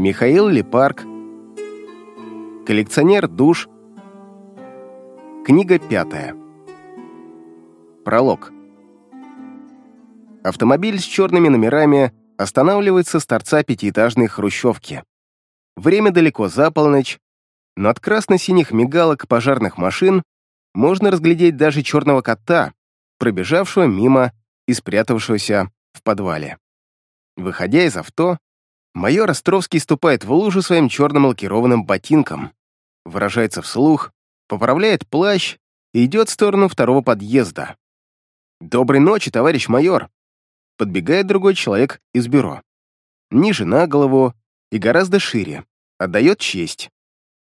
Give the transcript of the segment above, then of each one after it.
Михаил Лепарк. Коллекционер душ. Книга пятая. Пролог. Автомобиль с черными номерами останавливается с торца пятиэтажной хрущевки. Время далеко за полночь, но от красно-синих мигалок пожарных машин можно разглядеть даже черного кота, пробежавшего мимо и спрятавшегося в подвале. Выходя из авто, майор Островский ступает в лужу своим черным лакированным ботинком, выражается вслух, поправляет плащ и идет в сторону второго подъезда. «Доброй ночи, товарищ майор!» Подбегает другой человек из бюро. Ниже на голову и гораздо шире. Отдает честь.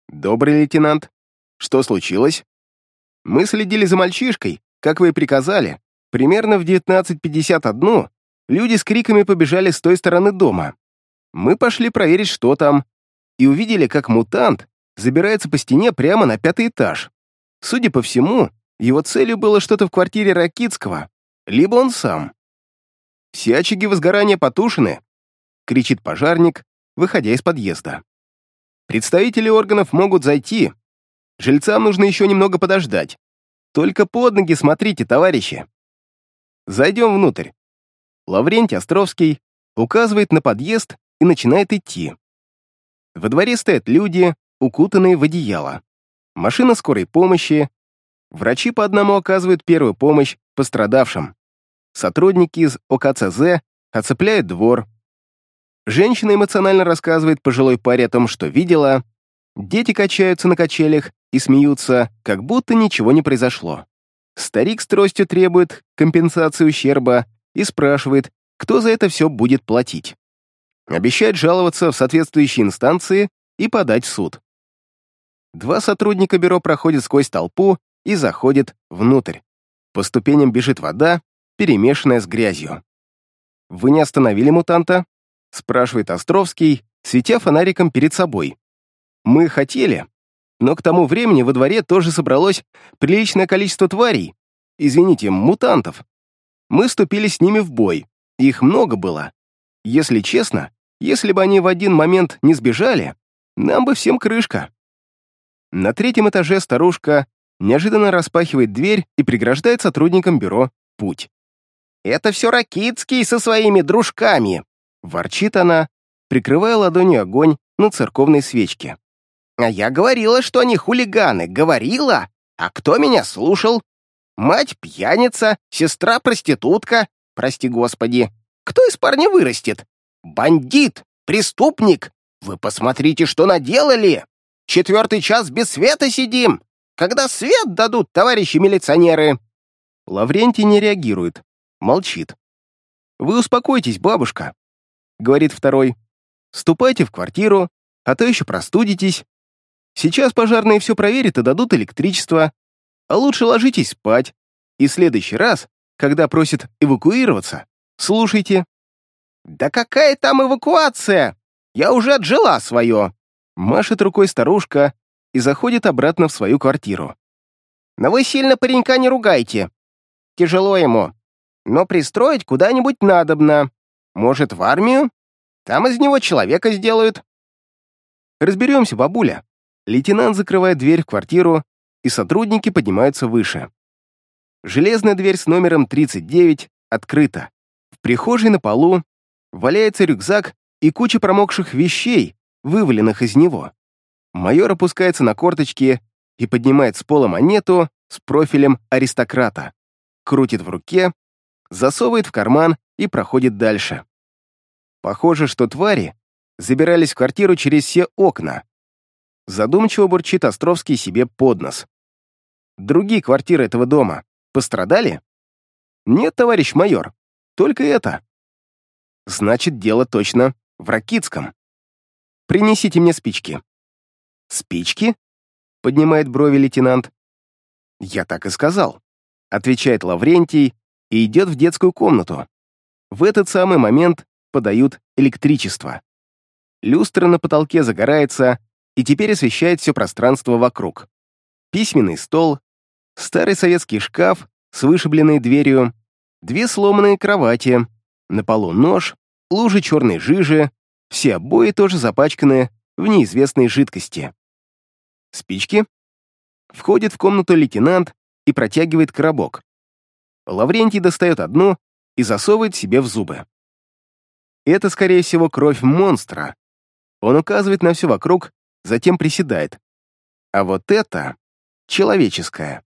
«Добрый лейтенант. Что случилось?» «Мы следили за мальчишкой, как вы и приказали. Примерно в 19.51 люди с криками побежали с той стороны дома. Мы пошли проверить, что там, и увидели, как мутант забирается по стене прямо на пятый этаж. Судя по всему, его целью было что-то в квартире Ракитского, либо он сам. «Все очаги возгорания потушены», — кричит пожарник, выходя из подъезда. «Представители органов могут зайти. Жильцам нужно еще немного подождать. Только под ноги смотрите, товарищи. Зайдем внутрь. Лаврентий Островский указывает на подъезд и начинает идти. Во дворе стоят люди, укутанные в одеяло. Машина скорой помощи. Врачи по одному оказывают первую помощь пострадавшим. Сотрудники из ОКЦЗ оцепляют двор. Женщина эмоционально рассказывает пожилой паре о том, что видела. Дети качаются на качелях и смеются, как будто ничего не произошло. Старик с тростью требует компенсации ущерба и спрашивает, кто за это все будет платить. Обещает жаловаться в соответствующие инстанции и подать в суд. Два сотрудника бюро проходят сквозь толпу и заходят внутрь. По ступеням бежит вода, перемешанная с грязью. «Вы не остановили мутанта?» — спрашивает Островский, светя фонариком перед собой. «Мы хотели, но к тому времени во дворе тоже собралось приличное количество тварей, извините, мутантов. Мы вступили с ними в бой, их много было. Если честно, если бы они в один момент не сбежали, нам бы всем крышка. На третьем этаже старушка неожиданно распахивает дверь и преграждает сотрудникам бюро путь. «Это все Ракитский со своими дружками!» — ворчит она, прикрывая ладонью огонь на церковной свечке. А я говорила, что они хулиганы. Говорила. А кто меня слушал? Мать пьяница, сестра проститутка. Прости господи. Кто из парня вырастет? Бандит, преступник. Вы посмотрите, что наделали. Четвертый час без света сидим. Когда свет дадут, товарищи милиционеры?» Лаврентий не реагирует, молчит. «Вы успокойтесь, бабушка», — говорит второй. «Ступайте в квартиру, а то еще простудитесь. Сейчас пожарные все проверят и дадут электричество. А лучше ложитесь спать. И в следующий раз, когда просят эвакуироваться, слушайте. «Да какая там эвакуация? Я уже отжила свое!» Машет рукой старушка и заходит обратно в свою квартиру. «Но вы сильно паренька не ругайте. Тяжело ему. Но пристроить куда-нибудь надобно. Может, в армию? Там из него человека сделают». «Разберемся, бабуля», Лейтенант закрывает дверь в квартиру, и сотрудники поднимаются выше. Железная дверь с номером 39 открыта. В прихожей на полу валяется рюкзак и куча промокших вещей, вываленных из него. Майор опускается на корточки и поднимает с пола монету с профилем аристократа, крутит в руке, засовывает в карман и проходит дальше. Похоже, что твари забирались в квартиру через все окна, Задумчиво бурчит Островский себе под нос. Другие квартиры этого дома пострадали? Нет, товарищ майор, только это. Значит, дело точно в Ракитском. Принесите мне спички. Спички? Поднимает брови лейтенант. Я так и сказал. Отвечает Лаврентий и идет в детскую комнату. В этот самый момент подают электричество. Люстра на потолке загорается, и теперь освещает все пространство вокруг. Письменный стол, старый советский шкаф с вышибленной дверью, две сломанные кровати, на полу нож, лужи черной жижи, Все обои тоже запачканы в неизвестной жидкости. Спички? Входит в комнату лейтенант и протягивает коробок. Лаврентий достает одну и засовывает себе в зубы. Это, скорее всего, кровь монстра. Он указывает на все вокруг, затем приседает. А вот это человеческая.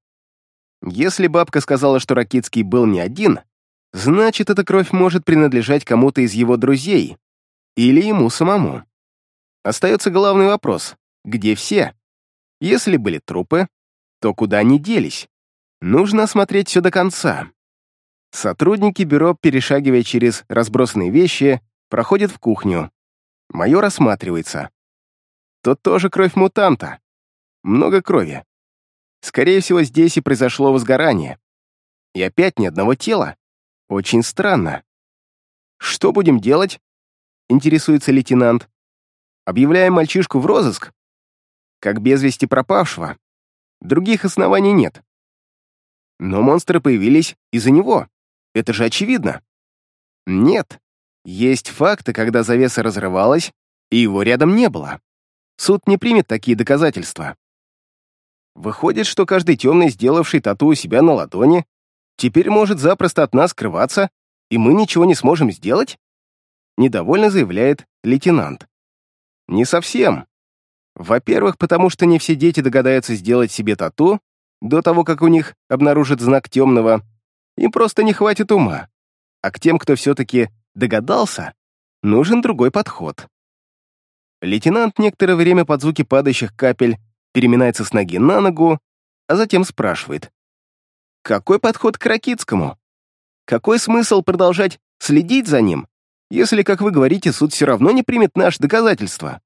Если бабка сказала, что Ракитский был не один, значит, эта кровь может принадлежать кому-то из его друзей или ему самому. Остается главный вопрос — где все? Если были трупы, то куда они делись? Нужно осмотреть все до конца. Сотрудники бюро, перешагивая через разбросанные вещи, проходят в кухню. Майор осматривается. Тут тоже кровь мутанта. Много крови. Скорее всего, здесь и произошло возгорание. И опять ни одного тела. Очень странно. «Что будем делать?» — интересуется лейтенант. «Объявляем мальчишку в розыск?» «Как без вести пропавшего. Других оснований нет. Но монстры появились из-за него. Это же очевидно. Нет. Есть факты, когда завеса разрывалась, и его рядом не было. Суд не примет такие доказательства. Выходит, что каждый темный, сделавший тату у себя на ладони, теперь может запросто от нас скрываться, и мы ничего не сможем сделать? Недовольно заявляет лейтенант. Не совсем. Во-первых, потому что не все дети догадаются сделать себе тату до того, как у них обнаружат знак темного. Им просто не хватит ума. А к тем, кто все-таки догадался, нужен другой подход. Лейтенант некоторое время под звуки падающих капель переминается с ноги на ногу, а затем спрашивает. Какой подход к Ракитскому? Какой смысл продолжать следить за ним, если, как вы говорите, суд все равно не примет наши доказательства?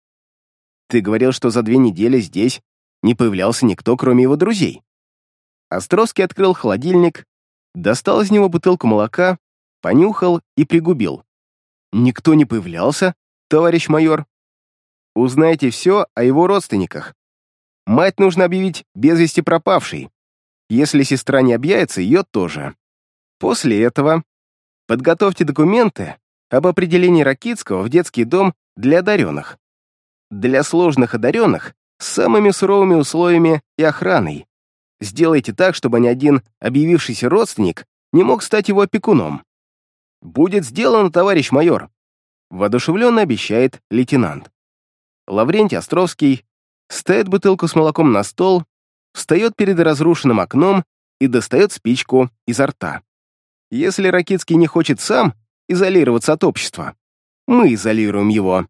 Ты говорил, что за две недели здесь не появлялся никто, кроме его друзей. Островский открыл холодильник, достал из него бутылку молока, понюхал и пригубил. Никто не появлялся, товарищ майор. Узнайте все о его родственниках. Мать нужно объявить без вести пропавшей. Если сестра не объявится, ее тоже. После этого подготовьте документы об определении Ракитского в детский дом для одаренных для сложных одаренных с самыми суровыми условиями и охраной. Сделайте так, чтобы ни один объявившийся родственник не мог стать его опекуном. «Будет сделано, товарищ майор», — воодушевленно обещает лейтенант. Лаврентий Островский ставит бутылку с молоком на стол, встает перед разрушенным окном и достает спичку изо рта. Если Ракитский не хочет сам изолироваться от общества, мы изолируем его.